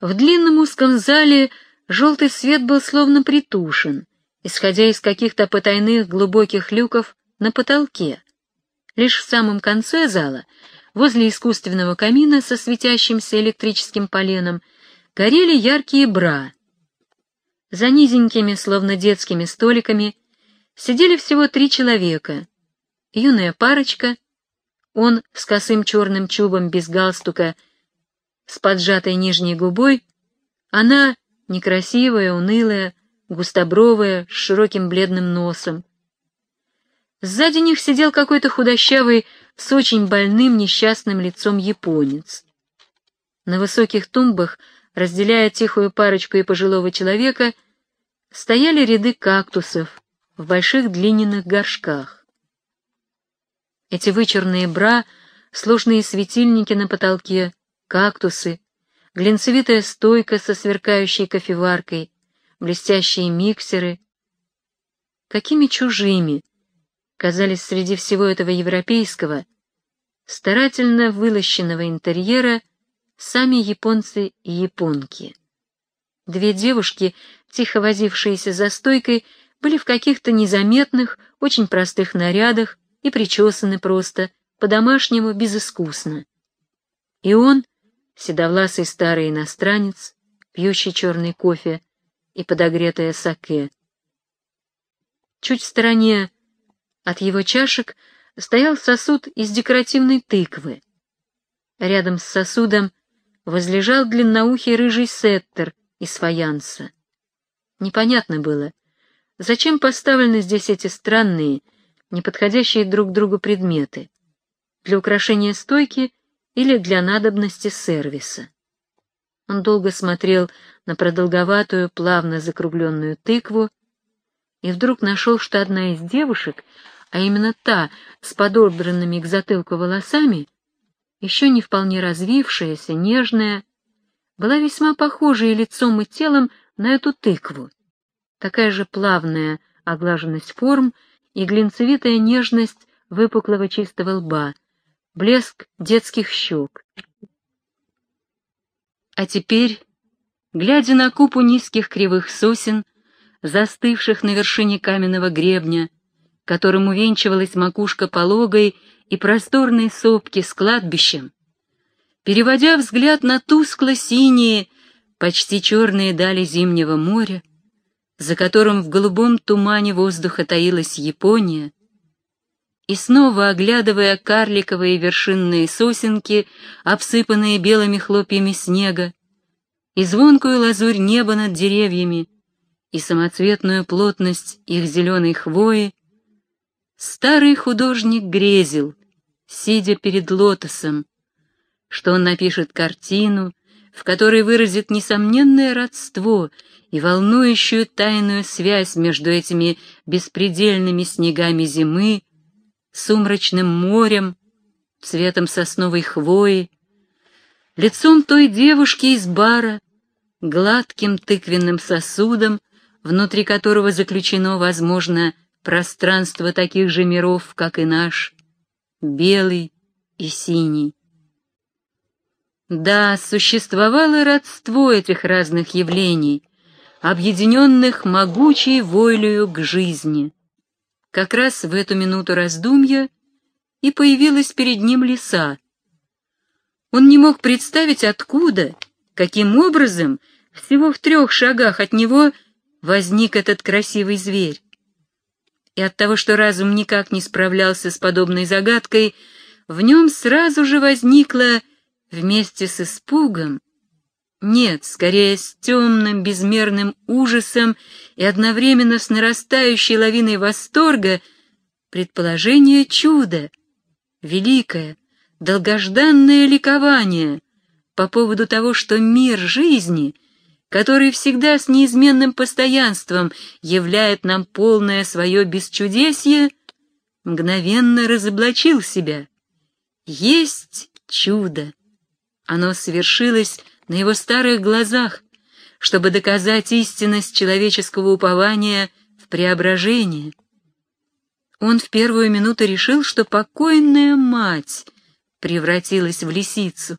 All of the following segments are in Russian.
В длинном узком зале желтый свет был словно притушен, исходя из каких-то потайных глубоких люков на потолке. Лишь в самом конце зала, возле искусственного камина со светящимся электрическим поленом, горели яркие бра. За низенькими, словно детскими столиками, сидели всего три человека. Юная парочка, он с косым черным чубом без галстука с поджатой нижней губой, она некрасивая, унылая, густобровая, с широким бледным носом. Сзади них сидел какой-то худощавый, с очень больным несчастным лицом японец. На высоких тумбах, разделяя тихую парочку и пожилого человека, стояли ряды кактусов в больших длинных горшках. Эти вычурные бра, сложные светильники на потолке, кактусы, глинцевитая стойка со сверкающей кофеваркой, блестящие миксеры. Какими чужими казались среди всего этого европейского, старательно вылощенного интерьера сами японцы и японки. Две девушки, тихо возившиеся за стойкой, были в каких-то незаметных, очень простых нарядах и причесаны просто, по-домашнему, безыскусно. И он, седовласый старый иностранец, пьющий черный кофе и подогретое саке. Чуть в стороне от его чашек стоял сосуд из декоративной тыквы. Рядом с сосудом возлежал длинноухий рыжий сеттер из фаянса. Непонятно было, зачем поставлены здесь эти странные, неподходящие друг другу предметы, для украшения стойки или для надобности сервиса. Он долго смотрел на продолговатую, плавно закругленную тыкву и вдруг нашел, что одна из девушек, а именно та с подобранными к затылку волосами, еще не вполне развившаяся, нежная, была весьма похожа и лицом, и телом на эту тыкву. Такая же плавная оглаженность форм и глинцевитая нежность выпуклого чистого лба — блеск детских щек. А теперь, глядя на купу низких кривых сосен, застывших на вершине каменного гребня, которым увенчивалась макушка пологой и просторной сопки с кладбищем, переводя взгляд на тускло-синие, почти черные дали зимнего моря, за которым в голубом тумане воздуха таилась Япония, и снова оглядывая карликовые вершинные сосенки, обсыпанные белыми хлопьями снега, и звонкую лазурь неба над деревьями, и самоцветную плотность их зеленой хвои, старый художник грезил, сидя перед лотосом, что он напишет картину, в которой выразит несомненное родство и волнующую тайную связь между этими беспредельными снегами зимы сумрачным морем, цветом сосновой хвои, лицом той девушки из бара, гладким тыквенным сосудом, внутри которого заключено, возможно, пространство таких же миров, как и наш, белый и синий. Да, существовало родство этих разных явлений, объединенных могучей волею к жизни. Как раз в эту минуту раздумья и появилась перед ним лиса. Он не мог представить, откуда, каким образом, всего в трех шагах от него возник этот красивый зверь. И от того, что разум никак не справлялся с подобной загадкой, в нем сразу же возникло, вместе с испугом, нет, скорее с темным безмерным ужасом и одновременно с нарастающей лавиной восторга предположение чуда, великое, долгожданное ликование по поводу того, что мир жизни, который всегда с неизменным постоянством являет нам полное свое бесчудесье, мгновенно разоблачил себя. Есть чудо. Оно свершилось на его старых глазах, чтобы доказать истинность человеческого упования в преображение. Он в первую минуту решил, что покойная мать превратилась в лисицу.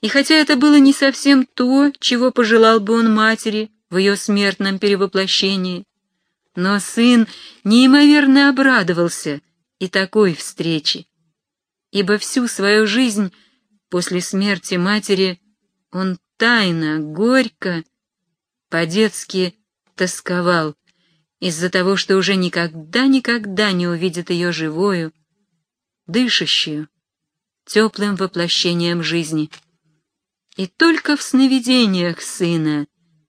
И хотя это было не совсем то, чего пожелал бы он матери в ее смертном перевоплощении, но сын неимоверно обрадовался и такой встрече, ибо всю свою жизнь после смерти матери он тайно, горько, по-детски тосковал из-за того, что уже никогда-никогда не увидит ее живою, дышащую, теплым воплощением жизни. И только в сновидениях сына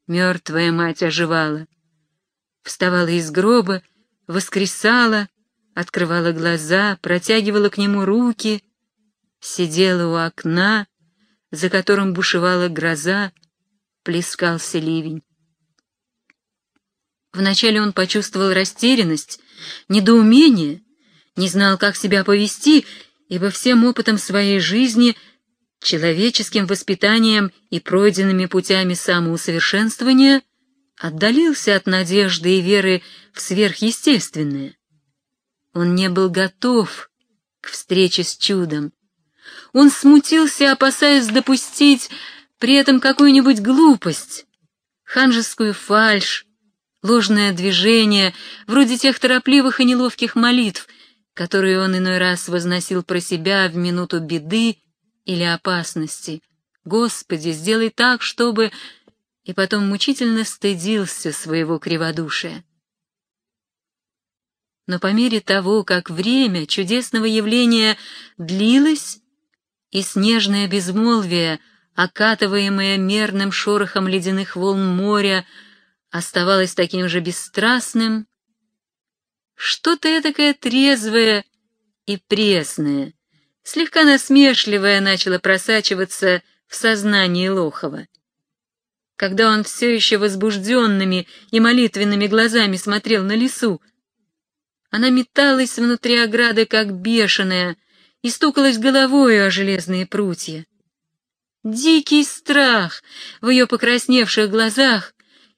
мертвая мать оживала. Вставала из гроба, воскресала, открывала глаза, протягивала к нему руки, сидела у окна, за которым бушевала гроза, плескался ливень. Вначале он почувствовал растерянность, недоумение, не знал, как себя повести, ибо всем опытом своей жизни, человеческим воспитанием и пройденными путями самоусовершенствования отдалился от надежды и веры в сверхъестественное. Он не был готов к встрече с чудом. Он смутился, опасаясь допустить при этом какую-нибудь глупость, ханжескую фальшь, ложное движение, вроде тех торопливых и неловких молитв, которые он иной раз возносил про себя в минуту беды или опасности. «Господи, сделай так, чтобы...» И потом мучительно стыдился своего криводушия. Но по мере того, как время чудесного явления длилось, и снежное безмолвие, окатываемое мерным шорохом ледяных волн моря, оставалось таким же бесстрастным, что-то этакое трезвое и пресное, слегка насмешливое начало просачиваться в сознании Лохова. Когда он все еще возбужденными и молитвенными глазами смотрел на лесу, она металась внутри ограды, как бешеная, и стукалась головою о железные прутья. Дикий страх в ее покрасневших глазах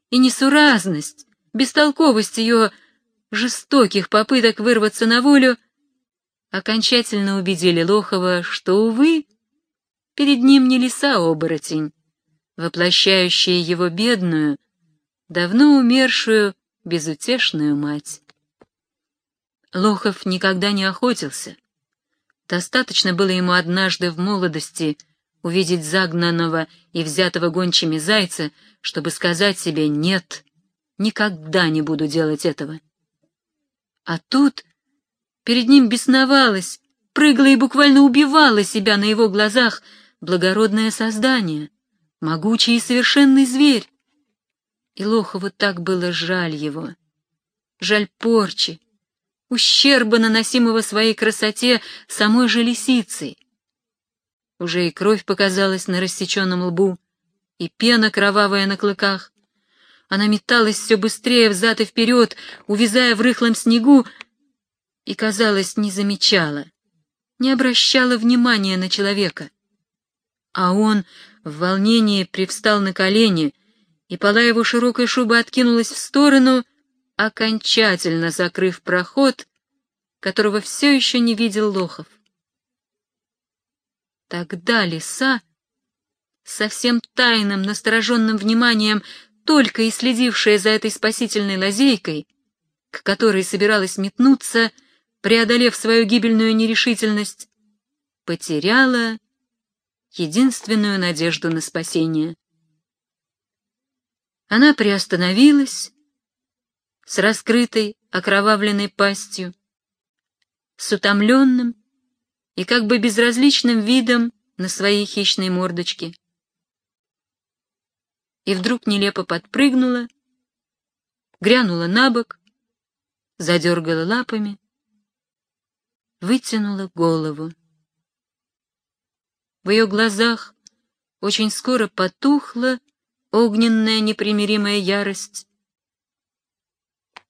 и несуразность, бестолковость ее жестоких попыток вырваться на волю окончательно убедили Лохова, что, увы, перед ним не лиса-оборотень, воплощающая его бедную, давно умершую, безутешную мать. Лохов никогда не охотился. Достаточно было ему однажды в молодости увидеть загнанного и взятого гончими зайца, чтобы сказать себе «нет, никогда не буду делать этого». А тут перед ним бесновалась, прыгала и буквально убивала себя на его глазах благородное создание, могучий и совершенный зверь. И Лохову так было жаль его, жаль порчи, ущерба, наносимого своей красоте самой же лисицей. Уже и кровь показалась на рассеченном лбу, и пена кровавая на клыках. Она металась все быстрее взад и вперед, увязая в рыхлом снегу, и, казалось, не замечала, не обращала внимания на человека. А он в волнении привстал на колени, и пола его широкой шубы откинулась в сторону, окончательно закрыв проход, которого все еще не видел Лохов. Тогда лиса, со всем тайным, настороженным вниманием только и следившая за этой спасительной лазейкой, к которой собиралась метнуться, преодолев свою гибельную нерешительность, потеряла единственную надежду на спасение. Она приостановилась с раскрытой, окровавленной пастью, с утомленным и как бы безразличным видом на своей хищной мордочке и вдруг нелепо подпрыгнула, грянула на бок, задергала лапами, вытянула голову. В ее глазах очень скоро потухла огненная непримиримая ярость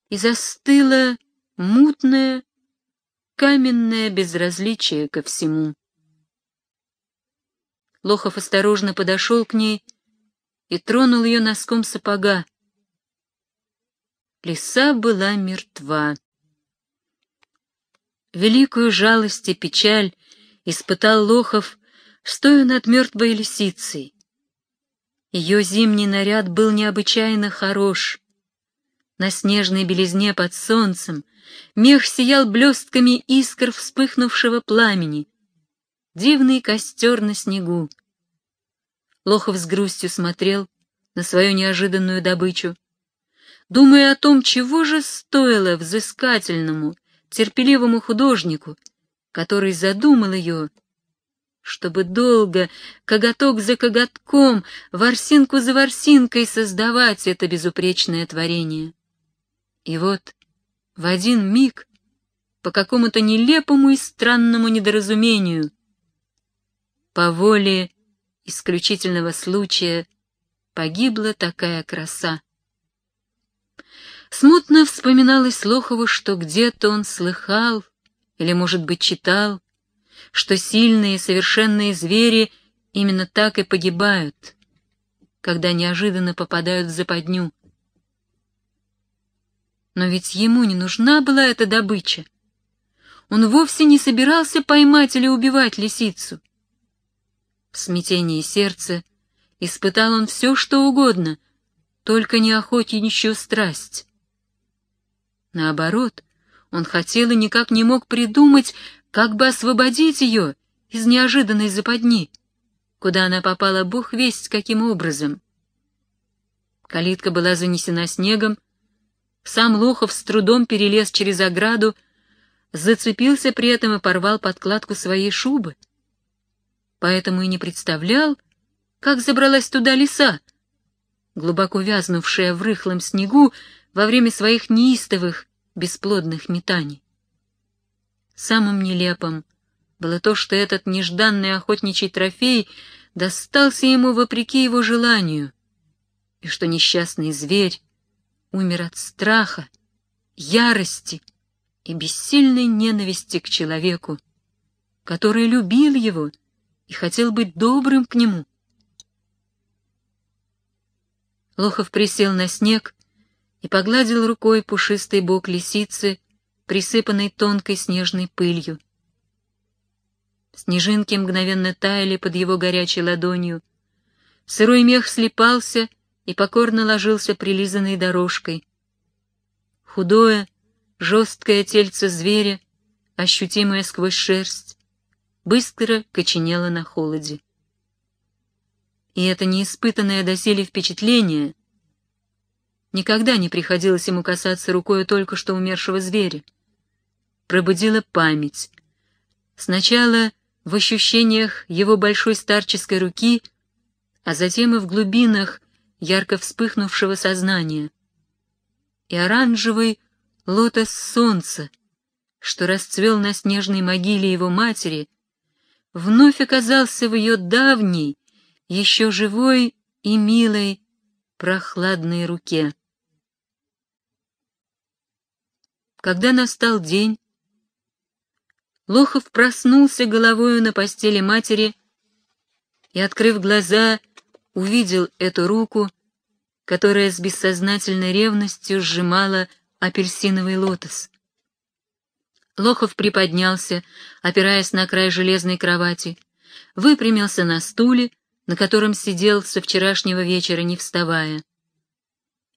и застыла мутное, каменное безразличие ко всему. Лохов осторожно подошел к ней и тронул ее носком сапога. Лиса была мертва. Великую жалость и печаль испытал Лохов, стоя над мертвой лисицей. Ее зимний наряд был необычайно хорош. На снежной белизне под солнцем мех сиял блестками искр вспыхнувшего пламени. Дивный костер на снегу. Лохов с грустью смотрел на свою неожиданную добычу, думая о том, чего же стоило взыскательному, терпеливому художнику, который задумал ее, чтобы долго, коготок за коготком, ворсинку за ворсинкой создавать это безупречное творение. И вот в один миг, по какому-то нелепому и странному недоразумению, по воле исключительного случая погибла такая краса. Смутно вспоминалось Лохову, что где-то он слыхал или, может быть, читал, что сильные совершенные звери именно так и погибают, когда неожиданно попадают в западню. Но ведь ему не нужна была эта добыча. Он вовсе не собирался поймать или убивать лисицу. В смятении сердца испытал он все, что угодно, только не охотничью страсть. Наоборот, он хотел и никак не мог придумать, как бы освободить ее из неожиданной западни, куда она попала бог весть каким образом. Калитка была занесена снегом, сам Лохов с трудом перелез через ограду, зацепился при этом и порвал подкладку своей шубы. Поэтому и не представлял, как забралась туда лиса, глубоко вязнувшая в рыхлом снегу во время своих неистовых, бесплодных метаний. Самым нелепым было то, что этот нежданный охотничий трофей достался ему вопреки его желанию, и что несчастный зверь умер от страха, ярости и бессильной ненависти к человеку, который любил его и хотел быть добрым к нему. Лохов присел на снег и погладил рукой пушистый бок лисицы, присыпанной тонкой снежной пылью. Снежинки мгновенно таяли под его горячей ладонью. Сырой мех слепался и покорно ложился прилизанной дорожкой. Худое, жесткое тельце зверя, ощутимое сквозь шерсть, быстро коченело на холоде. И это неиспытанное доселе впечатление никогда не приходилось ему касаться рукой только что умершего зверя. Пробудила память. Сначала в ощущениях его большой старческой руки, а затем и в глубинах ярко вспыхнувшего сознания. И оранжевый лотос солнца, что расцвел на снежной могиле его матери, вновь оказался в ее давней, еще живой и милой, прохладной руке. Когда настал день, Лохов проснулся головою на постели матери и, открыв глаза, увидел эту руку, которая с бессознательной ревностью сжимала апельсиновый лотос. Лохов приподнялся, опираясь на край железной кровати, выпрямился на стуле, на котором сидел со вчерашнего вечера, не вставая.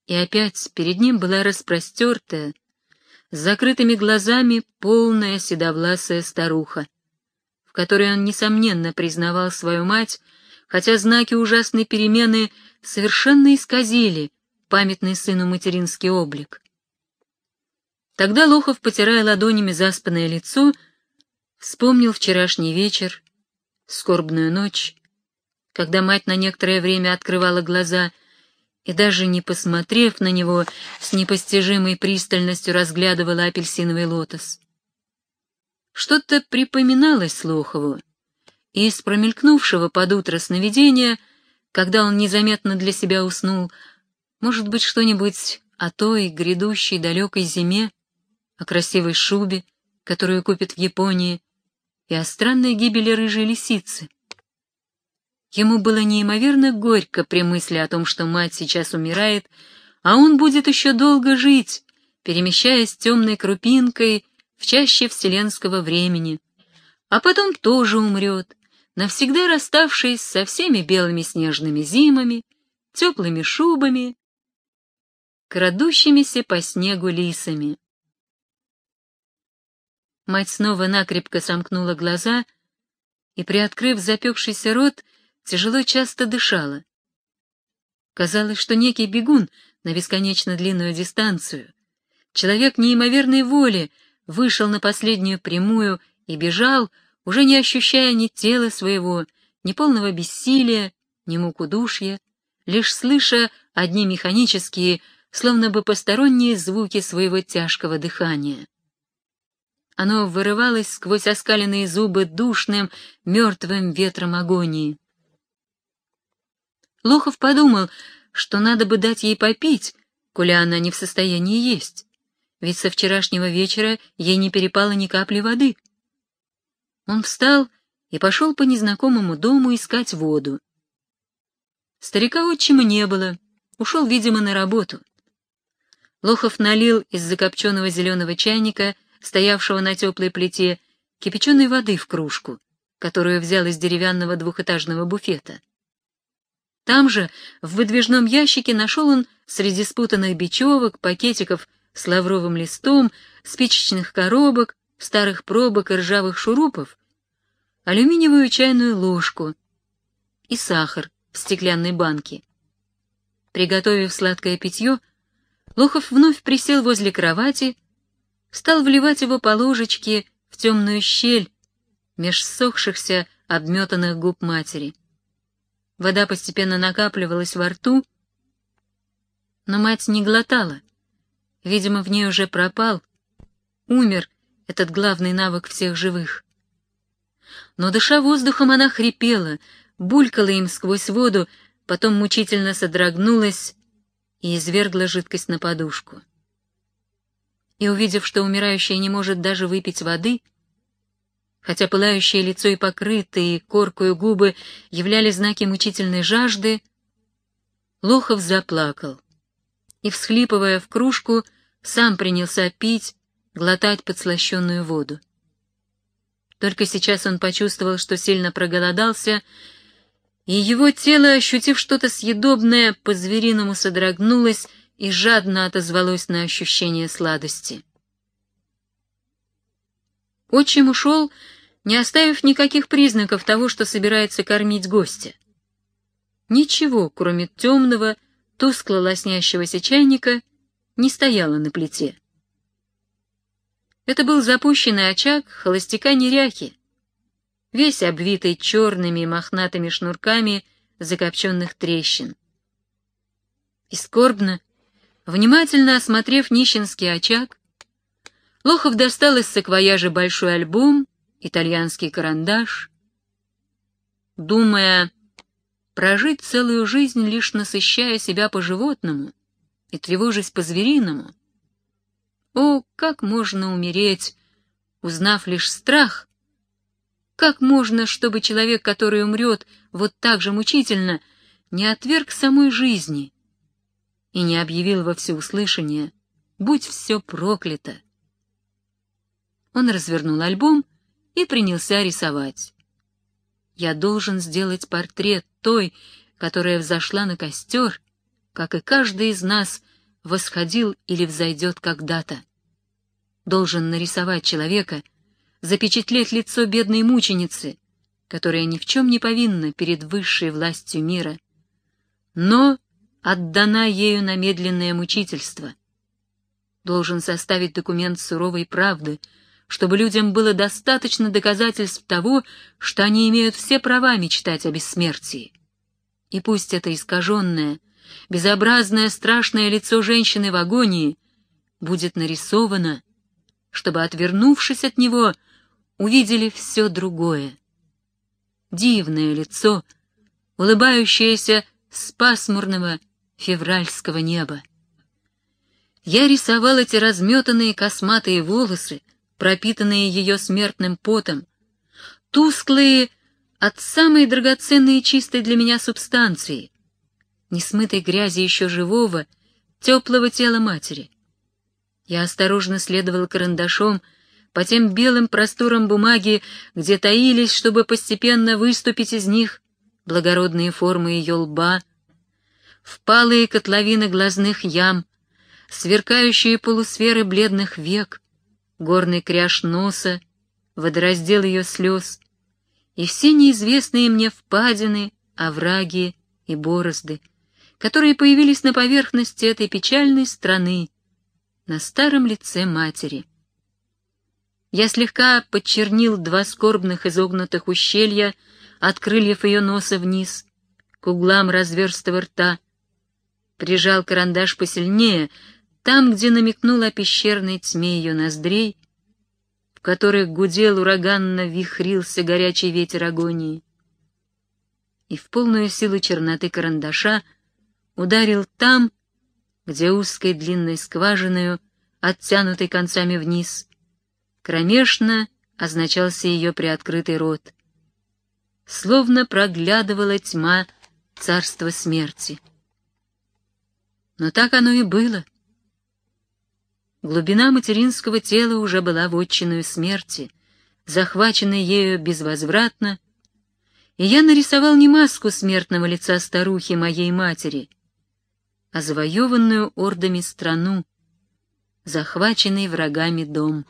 И опять перед ним была распростертая, с закрытыми глазами полная седовласая старуха, в которой он, несомненно, признавал свою мать, хотя знаки ужасной перемены совершенно исказили памятный сыну материнский облик. Тогда Лохов, потирая ладонями заспанное лицо, вспомнил вчерашний вечер, скорбную ночь, когда мать на некоторое время открывала глаза и, даже не посмотрев на него, с непостижимой пристальностью разглядывала апельсиновый лотос. Что-то припоминалось Лохову, из промелькнувшего под утро сновидения, когда он незаметно для себя уснул, может быть, что-нибудь о той грядущей далекой зиме, о красивой шубе, которую купит в Японии, и о странной гибели рыжей лисицы. Ему было неимоверно горько при мысли о том, что мать сейчас умирает, а он будет еще долго жить, перемещаясь темной крупинкой в чаще вселенского времени, а потом тоже умрет, навсегда расставшись со всеми белыми снежными зимами, теплыми шубами, крадущимися по снегу лисами. Мать снова накрепко сомкнула глаза и, приоткрыв запекшийся рот, тяжело часто дышала. Казалось, что некий бегун на бесконечно длинную дистанцию, человек неимоверной воли, вышел на последнюю прямую и бежал, уже не ощущая ни тела своего, ни полного бессилия, ни мук удушья, лишь слыша одни механические, словно бы посторонние звуки своего тяжкого дыхания. Оно вырывалось сквозь оскаленные зубы душным, мертвым ветром агонии. Лохов подумал, что надо бы дать ей попить, коли она не в состоянии есть, ведь со вчерашнего вечера ей не перепало ни капли воды. Он встал и пошел по незнакомому дому искать воду. Старика отчима не было, ушел, видимо, на работу. Лохов налил из закопченного зеленого чайника, стоявшего на теплой плите, кипяченой воды в кружку, которую взял из деревянного двухэтажного буфета. Там же, в выдвижном ящике, нашел он среди спутанных бечевок, пакетиков с лавровым листом, спичечных коробок, старых пробок и ржавых шурупов, алюминиевую чайную ложку и сахар в стеклянной банке. Приготовив сладкое питье, Лохов вновь присел возле кровати, стал вливать его по ложечке в темную щель меж сохшихся, обметанных губ матери. Вода постепенно накапливалась во рту, но мать не глотала. Видимо, в ней уже пропал, умер этот главный навык всех живых. Но дыша воздухом, она хрипела, булькала им сквозь воду, потом мучительно содрогнулась и извергла жидкость на подушку. И, увидев, что умирающая не может даже выпить воды, хотя пылающее лицо и покрытые коркою губы являли знаки мучительной жажды, Лохов заплакал и, всхлипывая в кружку, сам принялся пить, глотать подслащенную воду. Только сейчас он почувствовал, что сильно проголодался, и его тело, ощутив что-то съедобное, по-звериному содрогнулось и жадно отозвалось на ощущение сладости. Отчим ушел, не оставив никаких признаков того, что собирается кормить гостя. Ничего, кроме темного, тускло лоснящегося чайника, не стояло на плите. Это был запущенный очаг холостяка-неряхи, весь обвитый черными мохнатыми шнурками закопченных трещин. И скорбно, внимательно осмотрев нищенский очаг, Лохов достал из саквояжа большой альбом, итальянский карандаш, думая прожить целую жизнь, лишь насыщая себя по-животному и тревожась по-звериному. О, как можно умереть, узнав лишь страх как можно, чтобы человек, который умрет вот так же мучительно, не отверг самой жизни и не объявил во всеуслышание «Будь все проклято!» Он развернул альбом и принялся рисовать. «Я должен сделать портрет той, которая взошла на костер, как и каждый из нас восходил или взойдет когда-то. Должен нарисовать человека, запечатлеть лицо бедной мученицы, которая ни в чем не повинна перед высшей властью мира, но отдана ею на медленное мучительство. Должен составить документ суровой правды, чтобы людям было достаточно доказательств того, что они имеют все права мечтать о бессмертии. И пусть это искаженное, безобразное, страшное лицо женщины в агонии будет нарисовано, чтобы, отвернувшись от него, увидели все другое. Дивное лицо, улыбающееся с пасмурного февральского неба. Я рисовал эти разметанные косматые волосы, пропитанные ее смертным потом, тусклые от самой драгоценной и чистой для меня субстанции, несмытой грязи еще живого, теплого тела матери. Я осторожно следовал карандашом по тем белым просторам бумаги, где таились, чтобы постепенно выступить из них благородные формы ее лба, впалые котловины глазных ям, сверкающие полусферы бледных век, горный кряж носа, водораздел ее слез, и все неизвестные мне впадины, овраги и борозды, которые появились на поверхности этой печальной страны, на старом лице матери. Я слегка подчернил два скорбных изогнутых ущелья от крыльев ее носа вниз, к углам разверстого рта, прижал карандаш посильнее, там, где намекнул о пещерной тьме ее ноздрей, в которых гудел ураганно вихрился горячий ветер агонии. И в полную силу черноты карандаша ударил там, где узкой длинной скважиною, оттянутой концами вниз, кромешно означался ее приоткрытый рот. Словно проглядывала тьма царства смерти. Но так оно и было. Глубина материнского тела уже была вотчиной смерти, захваченной ею безвозвратно, и я нарисовал не маску смертного лица старухи моей матери, а завоеванную ордами страну, захваченный врагами дом.